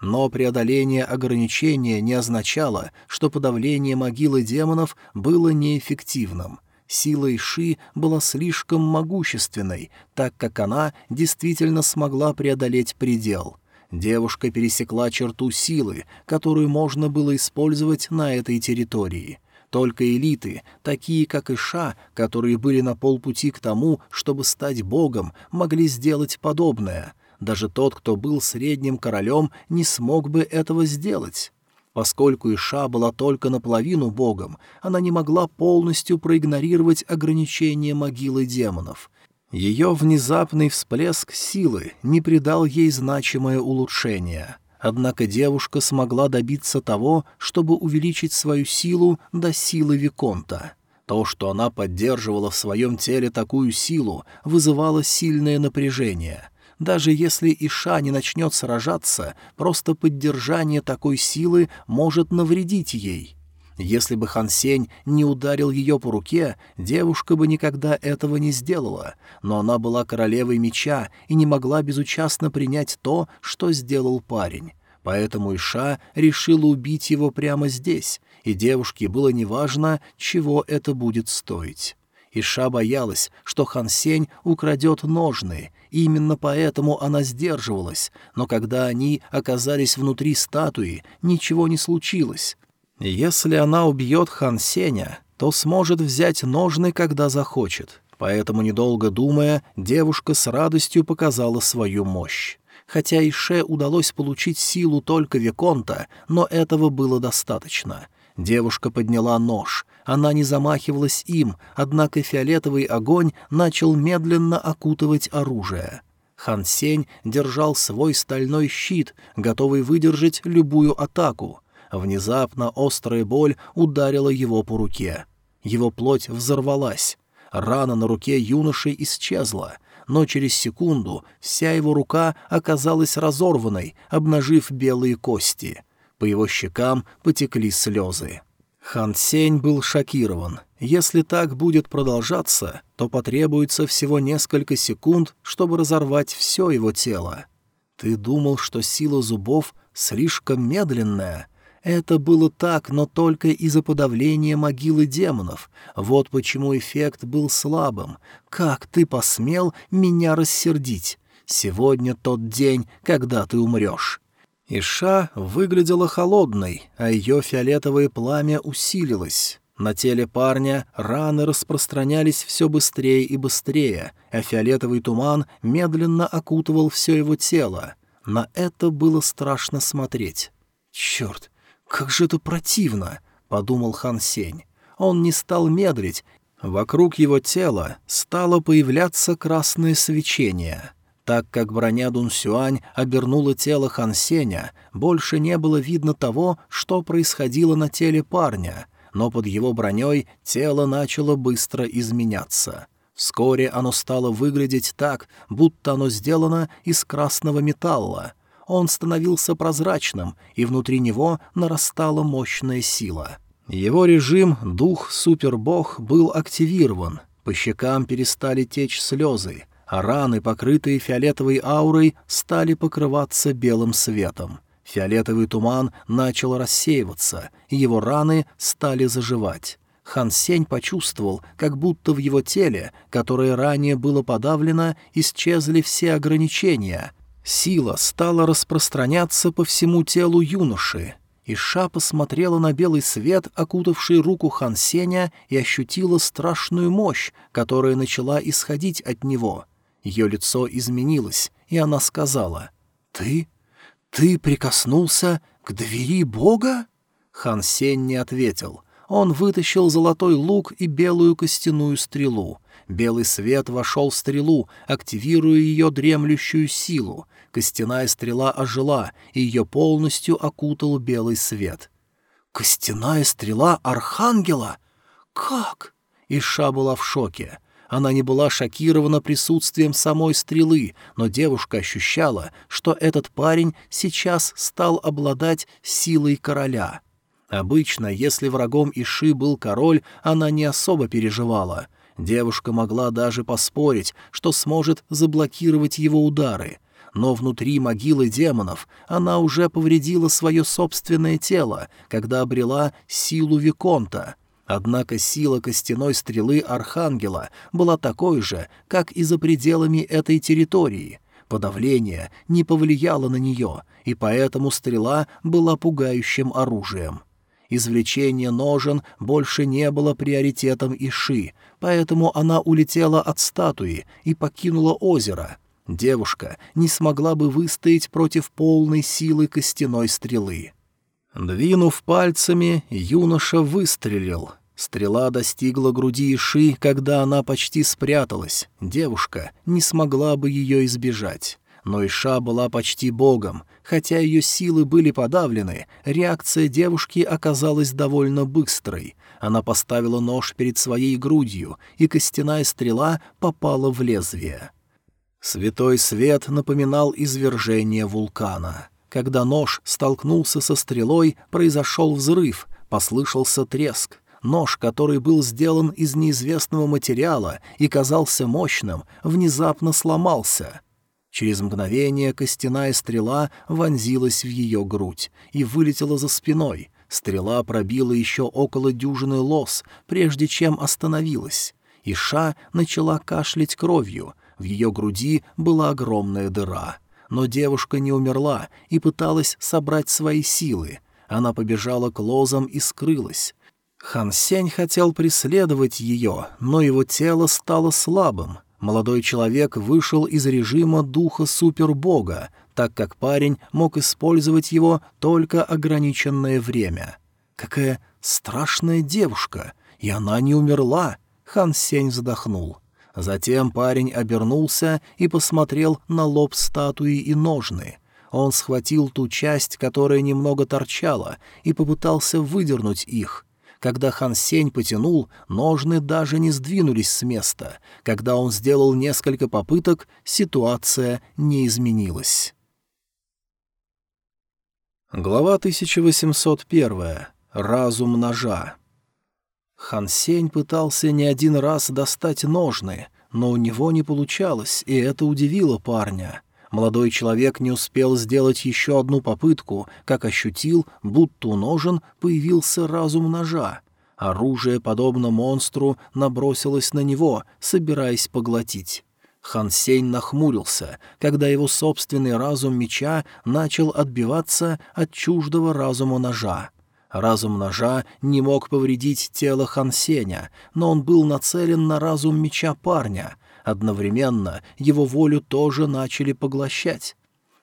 Но преодоление ограничения не означало, что подавление могилы демонов было неэффективным. Сила Иши была слишком могущественной, так как она действительно смогла преодолеть предел — девушка пересекла черту силы, которую можно было использовать на этой территории. Только элиты, такие как Иша, которые были на полпути к тому, чтобы стать богом, могли сделать подобное. Даже тот, кто был средним королем, не смог бы этого сделать. Поскольку Иша была только наполовину богом, она не могла полностью проигнорировать ограничения могилы демонов — ее внезапный всплеск силы не придал ей значимое улучшение. Однако девушка смогла добиться того, чтобы увеличить свою силу до силы Виконта. То, что она поддерживала в своем теле такую силу, вызывало сильное напряжение. Даже если Иша не начнет сражаться, просто поддержание такой силы может навредить ей. Если бы Хан Сень не ударил ее по руке, девушка бы никогда этого не сделала, но она была королевой меча и не могла безучастно принять то, что сделал парень. Поэтому Иша решила убить его прямо здесь, и девушке было неважно, чего это будет стоить. Иша боялась, что Хан Сень украдет ножны, и именно поэтому она сдерживалась, но когда они оказались внутри статуи, ничего не случилось. Если она убьет Хан Сеня, то сможет взять ножны, когда захочет. Поэтому, недолго думая, девушка с радостью показала свою мощь. Хотя Ише удалось получить силу только Виконта, но этого было достаточно. Девушка подняла нож. Она не замахивалась им, однако фиолетовый огонь начал медленно окутывать оружие. Хан Сень держал свой стальной щит, готовый выдержать любую атаку. Внезапно острая боль ударила его по руке. Его плоть взорвалась. Рана на руке юноши исчезла, но через секунду вся его рука оказалась разорванной, обнажив белые кости. По его щекам потекли слезы. Хан Сень был шокирован. Если так будет продолжаться, то потребуется всего несколько секунд, чтобы разорвать все его тело. Ты думал, что сила зубов слишком медленная? Это было так, но только из-за подавления могилы демонов. Вот почему эффект был слабым. Как ты посмел меня рассердить? Сегодня тот день, когда ты умрешь. Иша выглядела холодной, а ее фиолетовое пламя усилилось. На теле парня раны распространялись все быстрее и быстрее, а фиолетовый туман медленно окутывал все его тело. На это было страшно смотреть. «Черт, как же это противно!» — подумал Хан Сень. Он не стал медлить. Вокруг его тела стало появляться красное свечение — так как броня Дунсюань обернула тело Хан Сеня, больше не было видно того, что происходило на теле парня, но под его броней тело начало быстро изменяться. Вскоре оно стало выглядеть так, будто оно сделано из красного металла. Он становился прозрачным, и внутри него нарастала мощная сила. Его режим «Дух Супербог» был активирован, по щекам перестали течь слезы — а раны, покрытые фиолетовой аурой, стали покрываться белым светом. Фиолетовый туман начал рассеиваться, и его раны стали заживать. Хан Сень почувствовал, как будто в его теле, которое ранее было подавлено, исчезли все ограничения. Сила стала распространяться по всему телу юноши. Иша посмотрела на белый свет, окутавший руку Хан Сеня, и ощутила страшную мощь, которая начала исходить от него — ее лицо изменилось, и она сказала, «Ты? Ты прикоснулся к двери Бога?» Хан Сень не ответил. Он вытащил золотой лук и белую костяную стрелу. Белый свет вошел в стрелу, активируя ее дремлющую силу. Костяная стрела ожила, и ее полностью окутал белый свет. «Костяная стрела Архангела? Как?» Иша была в шоке. Она не была шокирована присутствием самой стрелы, но девушка ощущала, что этот парень сейчас стал обладать силой короля. Обычно, если врагом Иши был король, она не особо переживала. Девушка могла даже поспорить, что сможет заблокировать его удары. Но внутри могилы демонов она уже повредила свое собственное тело, когда обрела силу Виконта — Однако сила костяной стрелы Архангела была такой же, как и за пределами этой территории. Подавление не повлияло на нее, и поэтому стрела была пугающим оружием. Извлечение ножен больше не было приоритетом Иши, поэтому она улетела от статуи и покинула озеро. Девушка не смогла бы выстоять против полной силы костяной стрелы. Двинув пальцами, юноша выстрелил. Стрела достигла груди Иши, когда она почти спряталась. Девушка не смогла бы ее избежать. Но Иша была почти богом. Хотя ее силы были подавлены, реакция девушки оказалась довольно быстрой. Она поставила нож перед своей грудью, и костяная стрела попала в лезвие. Святой свет напоминал извержение вулкана. Когда нож столкнулся со стрелой, произошел взрыв, послышался треск. Нож, который был сделан из неизвестного материала и казался мощным, внезапно сломался. Через мгновение костяная стрела вонзилась в ее грудь и вылетела за спиной. Стрела пробила еще около дюжины лос, прежде чем остановилась. Иша начала кашлять кровью, в ее груди была огромная дыра — но девушка не умерла и пыталась собрать свои силы. Она побежала к лозам и скрылась. Хан Сень хотел преследовать ее, но его тело стало слабым. Молодой человек вышел из режима духа супербога, так как парень мог использовать его только ограниченное время. Какая страшная девушка, и она не умерла. Хан Сень вздохнул. Затем парень обернулся и посмотрел на лоб статуи и ножны. Он схватил ту часть, которая немного торчала, и попытался выдернуть их. Когда Хан Сень потянул, ножны даже не сдвинулись с места. Когда он сделал несколько попыток, ситуация не изменилась. Глава 1801. Разум ножа. Хан Сень пытался не один раз достать ножны, но у него не получалось, и это удивило парня. Молодой человек не успел сделать еще одну попытку, как ощутил, будто у ножен появился разум ножа. Оружие, подобно монстру, набросилось на него, собираясь поглотить. Хан нахмурился, когда его собственный разум меча начал отбиваться от чуждого разума ножа. Разум ножа не мог повредить тело Хан Сеня, но он был нацелен на разум меча парня. Одновременно его волю тоже начали поглощать.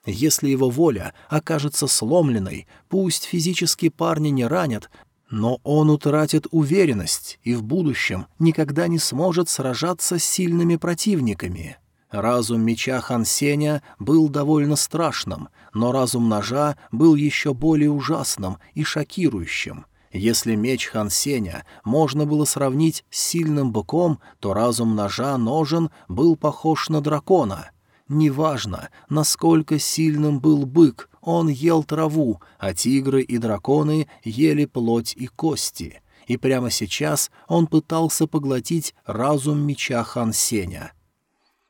Если его воля окажется сломленной, пусть физически парня не ранят, но он утратит уверенность и в будущем никогда не сможет сражаться с сильными противниками. Разум меча Хансеня был довольно страшным, но разум ножа был еще более ужасным и шокирующим. Если меч Хансеня можно было сравнить с сильным быком, то разум ножа ножен был похож на дракона. Неважно, насколько сильным был бык, он ел траву, а тигры и драконы ели плоть и кости. И прямо сейчас он пытался поглотить разум меча Хансеня —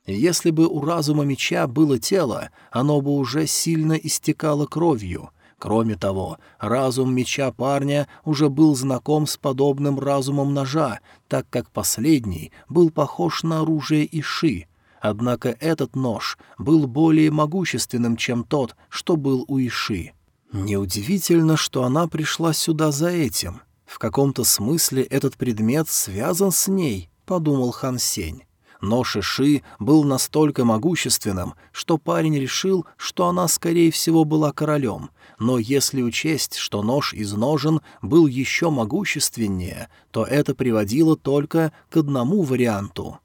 если бы у разума меча было тело, оно бы уже сильно истекало кровью. Кроме того, разум меча парня уже был знаком с подобным разумом ножа, так как последний был похож на оружие Иши. Однако этот нож был более могущественным, чем тот, что был у Иши. Неудивительно, что она пришла сюда за этим. В каком-то смысле этот предмет связан с ней, — подумал Хан Сень. Но Шиши был настолько могущественным, что парень решил, что она, скорее всего, была королем. Но если учесть, что нож из ножен был еще могущественнее, то это приводило только к одному варианту.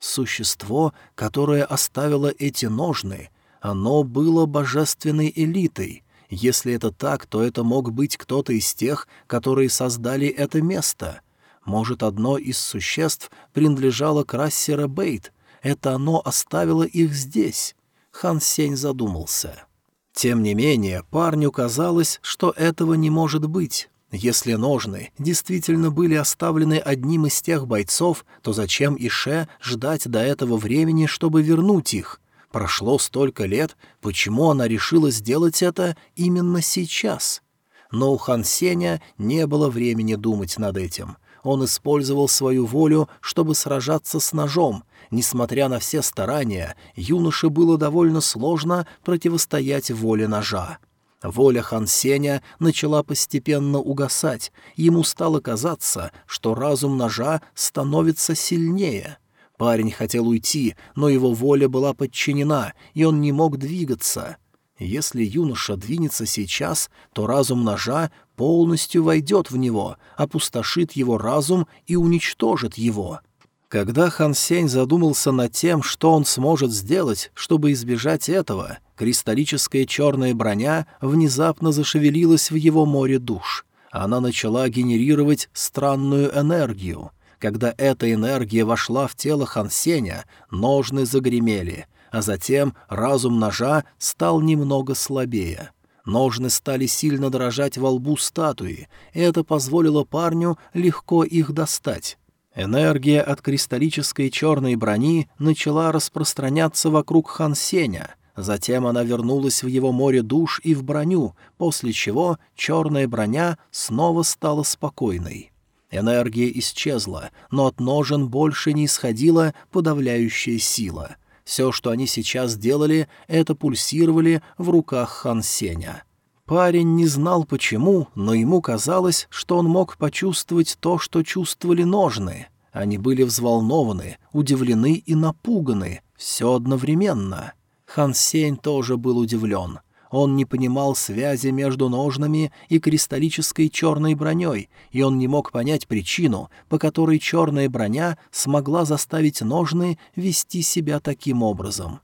Существо, которое оставило эти ножны, оно было божественной элитой. Если это так, то это мог быть кто-то из тех, которые создали это место — может, одно из существ принадлежало к расе Ребейт. Это оно оставило их здесь. Хан Сень задумался. Тем не менее, парню казалось, что этого не может быть. Если ножны действительно были оставлены одним из тех бойцов, то зачем Ише ждать до этого времени, чтобы вернуть их? Прошло столько лет, почему она решила сделать это именно сейчас? Но у Хан Сеня не было времени думать над этим. Он использовал свою волю, чтобы сражаться с ножом. Несмотря на все старания, юноше было довольно сложно противостоять воле ножа. Воля Хан Сеня начала постепенно угасать, ему стало казаться, что разум ножа становится сильнее. Парень хотел уйти, но его воля была подчинена, и он не мог двигаться. Если юноша двинется сейчас, то разум ножа полностью войдет в него, опустошит его разум и уничтожит его. Когда Хан Сень задумался над тем, что он сможет сделать, чтобы избежать этого, кристаллическая черная броня внезапно зашевелилась в его море душ. Она начала генерировать странную энергию. Когда эта энергия вошла в тело Хан Сеня, ножны загремели — а затем разум ножа стал немного слабее. Ножны стали сильно дрожать во лбу статуи, и это позволило парню легко их достать. Энергия от кристаллической черной брони начала распространяться вокруг Хан Сеня. Затем она вернулась в его море душ и в броню, после чего черная броня снова стала спокойной. Энергия исчезла, но от ножен больше не исходила подавляющая сила — все, что они сейчас делали, это пульсировали в руках Хан Сеня. Парень не знал почему, но ему казалось, что он мог почувствовать то, что чувствовали ножны. Они были взволнованы, удивлены и напуганы, все одновременно. Хан Сень тоже был удивлен. Он не понимал связи между ножнами и кристаллической черной броней, и он не мог понять причину, по которой черная броня смогла заставить ножны вести себя таким образом.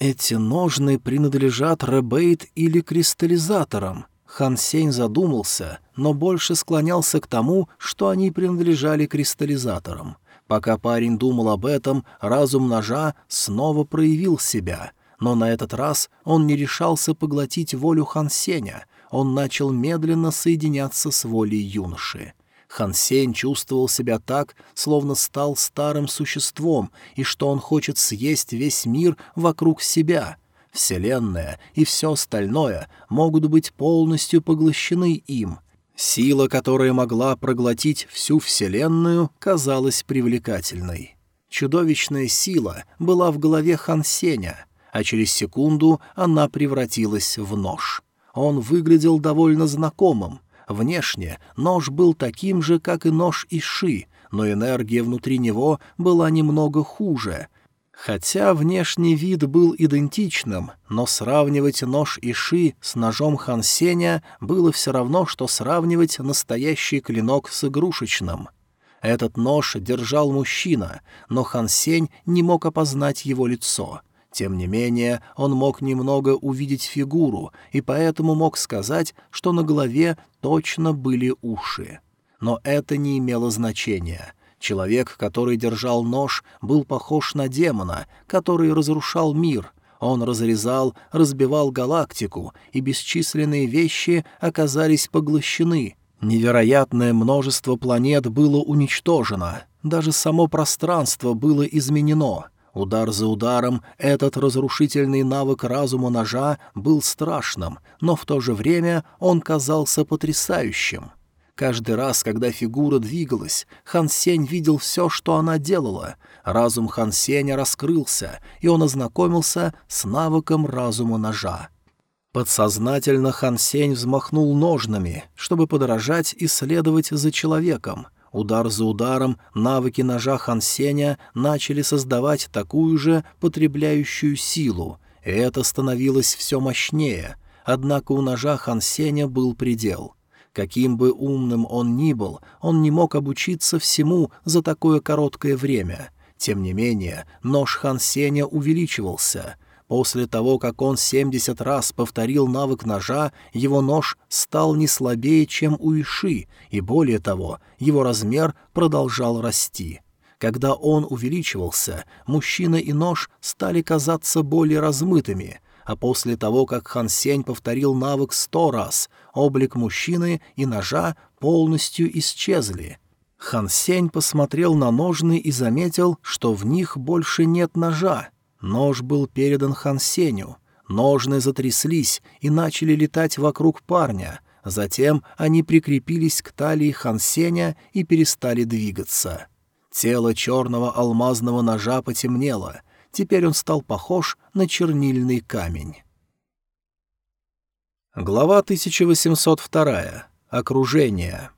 Эти ножны принадлежат Ребейт или кристаллизаторам. Хан Сень задумался, но больше склонялся к тому, что они принадлежали кристаллизаторам. Пока парень думал об этом, разум ножа снова проявил себя — но на этот раз он не решался поглотить волю Хан Сеня, он начал медленно соединяться с волей юноши. Хан Сень чувствовал себя так, словно стал старым существом, и что он хочет съесть весь мир вокруг себя. Вселенная и все остальное могут быть полностью поглощены им. Сила, которая могла проглотить всю Вселенную, казалась привлекательной. Чудовищная сила была в голове Хан Сеня — а через секунду она превратилась в нож. Он выглядел довольно знакомым. Внешне нож был таким же, как и нож Иши, но энергия внутри него была немного хуже. Хотя внешний вид был идентичным, но сравнивать нож Иши с ножом Хансеня было все равно, что сравнивать настоящий клинок с игрушечным. Этот нож держал мужчина, но Хансень не мог опознать его лицо — тем не менее, он мог немного увидеть фигуру, и поэтому мог сказать, что на голове точно были уши. Но это не имело значения. Человек, который держал нож, был похож на демона, который разрушал мир. Он разрезал, разбивал галактику, и бесчисленные вещи оказались поглощены. Невероятное множество планет было уничтожено. Даже само пространство было изменено — Удар за ударом этот разрушительный навык разума ножа был страшным, но в то же время он казался потрясающим. Каждый раз, когда фигура двигалась, Хан Сень видел все, что она делала. Разум Хан Сеня раскрылся, и он ознакомился с навыком разума ножа. Подсознательно Хан Сень взмахнул ножнами, чтобы подражать и следовать за человеком — Удар за ударом навыки ножа Хансеня начали создавать такую же потребляющую силу, и это становилось все мощнее, однако у ножа Хансеня был предел. Каким бы умным он ни был, он не мог обучиться всему за такое короткое время. Тем не менее, нож Хансеня увеличивался — После того, как он семьдесят раз повторил навык ножа, его нож стал не слабее, чем у Иши, и более того, его размер продолжал расти. Когда он увеличивался, мужчина и нож стали казаться более размытыми, а после того, как Хан Сень повторил навык сто раз, облик мужчины и ножа полностью исчезли. Хан Сень посмотрел на ножны и заметил, что в них больше нет ножа. Нож был передан Хан Сеню. Ножны затряслись и начали летать вокруг парня. Затем они прикрепились к талии Хан Сеня и перестали двигаться. Тело черного алмазного ножа потемнело. Теперь он стал похож на чернильный камень. Глава 1802. Окружение.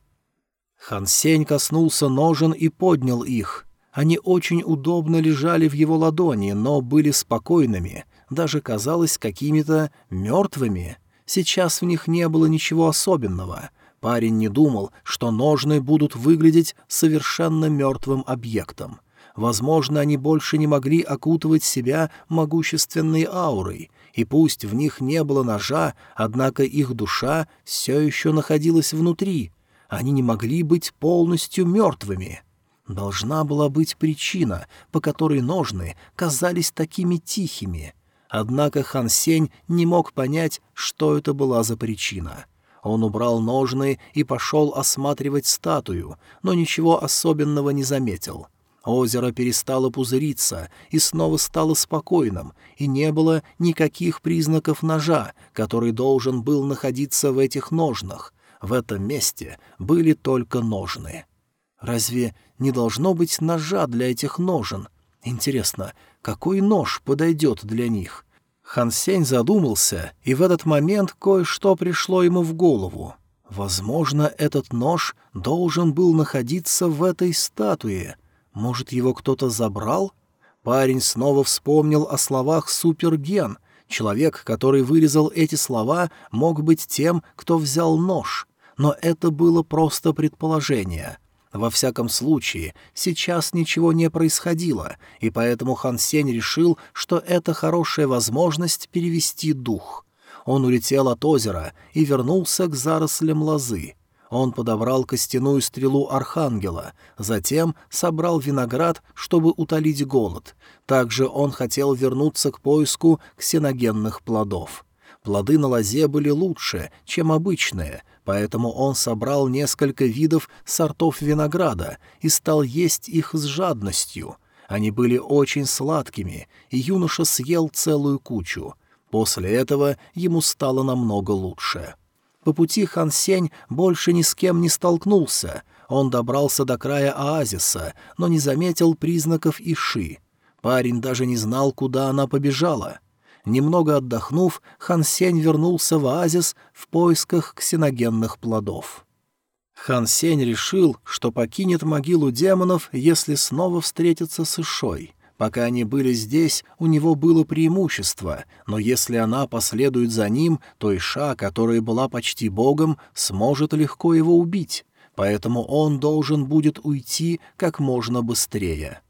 Хан Сень коснулся ножен и поднял их. Они очень удобно лежали в его ладони, но были спокойными, даже казалось какими-то мертвыми. Сейчас в них не было ничего особенного. Парень не думал, что ножны будут выглядеть совершенно мертвым объектом. Возможно, они больше не могли окутывать себя могущественной аурой, и пусть в них не было ножа, однако их душа все еще находилась внутри. Они не могли быть полностью мертвыми. Должна была быть причина, по которой ножны казались такими тихими. Однако Хан Сень не мог понять, что это была за причина. Он убрал ножны и пошел осматривать статую, но ничего особенного не заметил. Озеро перестало пузыриться и снова стало спокойным, и не было никаких признаков ножа, который должен был находиться в этих ножнах. В этом месте были только ножны. Разве не должно быть ножа для этих ножен? Интересно, какой нож подойдет для них? Хан Сень задумался, и в этот момент кое-что пришло ему в голову. Возможно, этот нож должен был находиться в этой статуе. Может, его кто-то забрал? Парень снова вспомнил о словах «Суперген», Человек, который вырезал эти слова, мог быть тем, кто взял нож. Но это было просто предположение. Во всяком случае, сейчас ничего не происходило, и поэтому Хан Сень решил, что это хорошая возможность перевести дух. Он улетел от озера и вернулся к зарослям лозы. Он подобрал костяную стрелу архангела, затем собрал виноград, чтобы утолить голод. Также он хотел вернуться к поиску ксеногенных плодов. Плоды на лозе были лучше, чем обычные, поэтому он собрал несколько видов сортов винограда и стал есть их с жадностью. Они были очень сладкими, и юноша съел целую кучу. После этого ему стало намного лучше. По пути Хан Сень больше ни с кем не столкнулся. Он добрался до края оазиса, но не заметил признаков Иши. Парень даже не знал, куда она побежала. Немного отдохнув, Хан Сень вернулся в оазис в поисках ксеногенных плодов. Хан Сень решил, что покинет могилу демонов, если снова встретится с Ишой. Пока они были здесь, у него было преимущество, но если она последует за ним, то Иша, которая была почти богом, сможет легко его убить, поэтому он должен будет уйти как можно быстрее.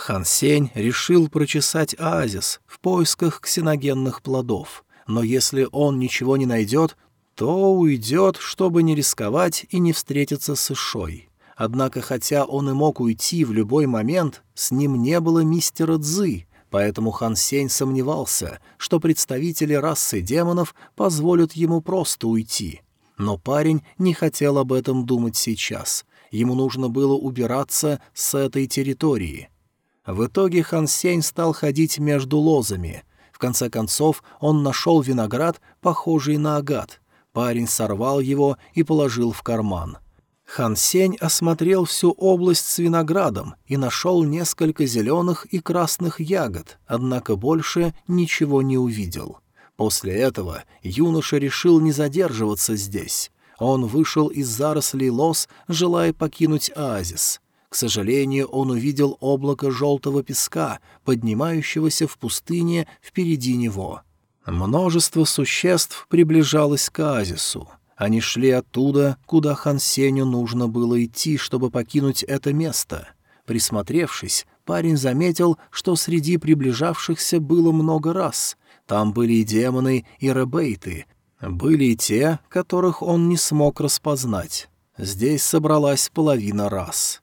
Хан Сень решил прочесать оазис в поисках ксеногенных плодов, но если он ничего не найдет, то уйдет, чтобы не рисковать и не встретиться с Ишой. Однако, хотя он и мог уйти в любой момент, с ним не было мистера Цзы, поэтому Хан Сень сомневался, что представители расы демонов позволят ему просто уйти. Но парень не хотел об этом думать сейчас. Ему нужно было убираться с этой территории. В итоге Хан Сень стал ходить между лозами. В конце концов он нашел виноград, похожий на агат. Парень сорвал его и положил в карман — Хан Сень осмотрел всю область с виноградом и нашел несколько зеленых и красных ягод, однако больше ничего не увидел. После этого юноша решил не задерживаться здесь. Он вышел из зарослей лос, желая покинуть оазис. К сожалению, он увидел облако желтого песка, поднимающегося в пустыне впереди него. Множество существ приближалось к оазису. Они шли оттуда, куда Хан Сеню нужно было идти, чтобы покинуть это место. Присмотревшись, парень заметил, что среди приближавшихся было много раз. Там были и демоны, и ребейты. Были и те, которых он не смог распознать. Здесь собралась половина раз.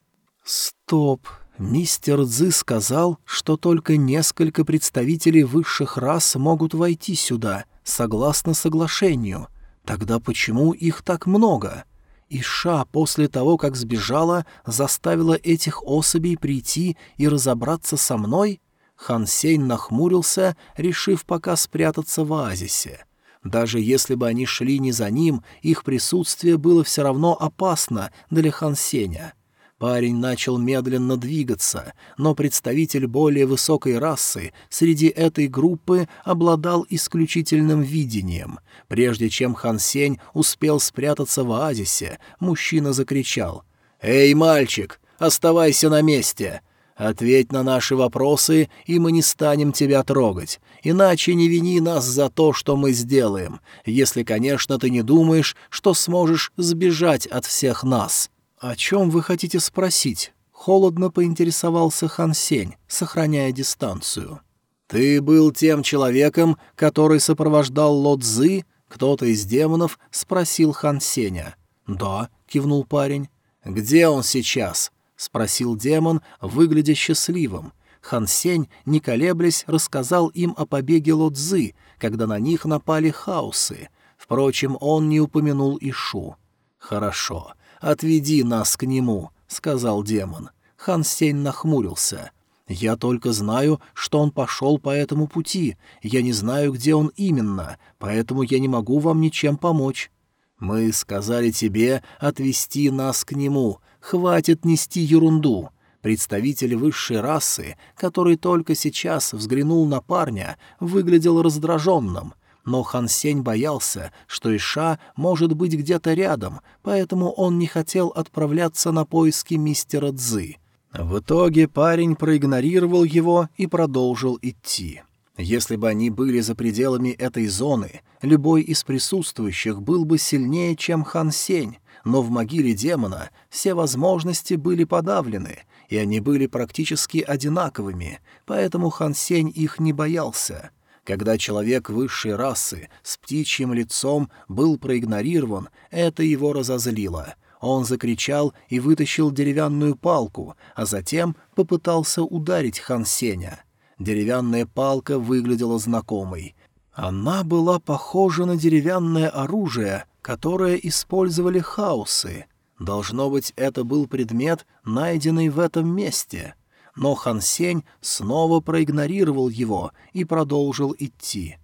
«Стоп!» Мистер Цзы сказал, что только несколько представителей высших рас могут войти сюда, согласно соглашению — Тогда почему их так много? Иша после того, как сбежала, заставила этих особей прийти и разобраться со мной? Хан Сень нахмурился, решив пока спрятаться в оазисе. Даже если бы они шли не за ним, их присутствие было все равно опасно для Хан Сеня. Парень начал медленно двигаться, но представитель более высокой расы среди этой группы обладал исключительным видением. Прежде чем Хан Сень успел спрятаться в оазисе, мужчина закричал «Эй, мальчик, оставайся на месте!» Ответь на наши вопросы, и мы не станем тебя трогать. Иначе не вини нас за то, что мы сделаем, если, конечно, ты не думаешь, что сможешь сбежать от всех нас». «О чем вы хотите спросить?» — холодно поинтересовался Хан Сень, сохраняя дистанцию. «Ты был тем человеком, который сопровождал Ло Цзы?» Кто-то из демонов спросил Хан Сеня. «Да», — кивнул парень. «Где он сейчас?» — спросил демон, выглядя счастливым. Хан Сень, не колеблясь, рассказал им о побеге Ло Цзы, когда на них напали хаосы. Впрочем, он не упомянул Ишу. «Хорошо. «Отведи нас к нему», — сказал демон. Хан Сень нахмурился. «Я только знаю, что он пошел по этому пути. Я не знаю, где он именно, поэтому я не могу вам ничем помочь». «Мы сказали тебе отвести нас к нему. Хватит нести ерунду». Представитель высшей расы, который только сейчас взглянул на парня, выглядел раздраженным — но Хан Сень боялся, что Иша может быть где-то рядом, поэтому он не хотел отправляться на поиски мистера Цзы. В итоге парень проигнорировал его и продолжил идти. Если бы они были за пределами этой зоны, любой из присутствующих был бы сильнее, чем Хан Сень, но в могиле демона все возможности были подавлены, и они были практически одинаковыми, поэтому Хан Сень их не боялся. Когда человек высшей расы с птичьим лицом был проигнорирован, это его разозлило. Он закричал и вытащил деревянную палку, а затем попытался ударить Хан Сеня. Деревянная палка выглядела знакомой. Она была похожа на деревянное оружие, которое использовали хаосы. Должно быть, это был предмет, найденный в этом месте. Но Хан Сень снова проигнорировал его и продолжил идти.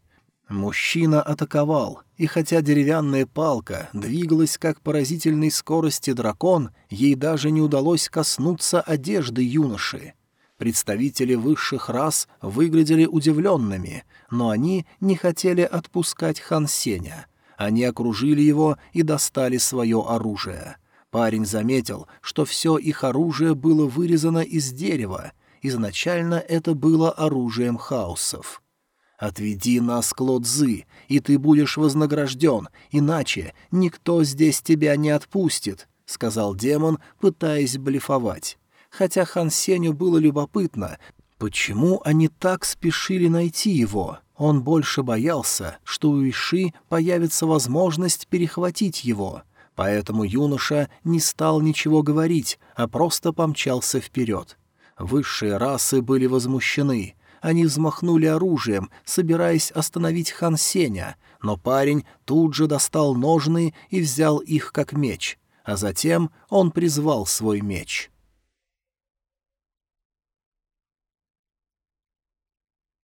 Мужчина атаковал, и хотя деревянная палка двигалась как поразительной скорости дракон, ей даже не удалось коснуться одежды юноши. Представители высших рас выглядели удивленными, но они не хотели отпускать Хан Сеня. Они окружили его и достали свое оружие. Парень заметил, что все их оружие было вырезано из дерева. Изначально это было оружием хаосов. «Отведи нас к Лодзы, и ты будешь вознагражден, иначе никто здесь тебя не отпустит», — сказал демон, пытаясь блефовать хотя Хан Сеню было любопытно, почему они так спешили найти его. Он больше боялся, что у Иши появится возможность перехватить его. Поэтому юноша не стал ничего говорить, а просто помчался вперед. Высшие расы были возмущены. Они взмахнули оружием, собираясь остановить Хан Сеня, но парень тут же достал ножны и взял их как меч, а затем он призвал свой меч.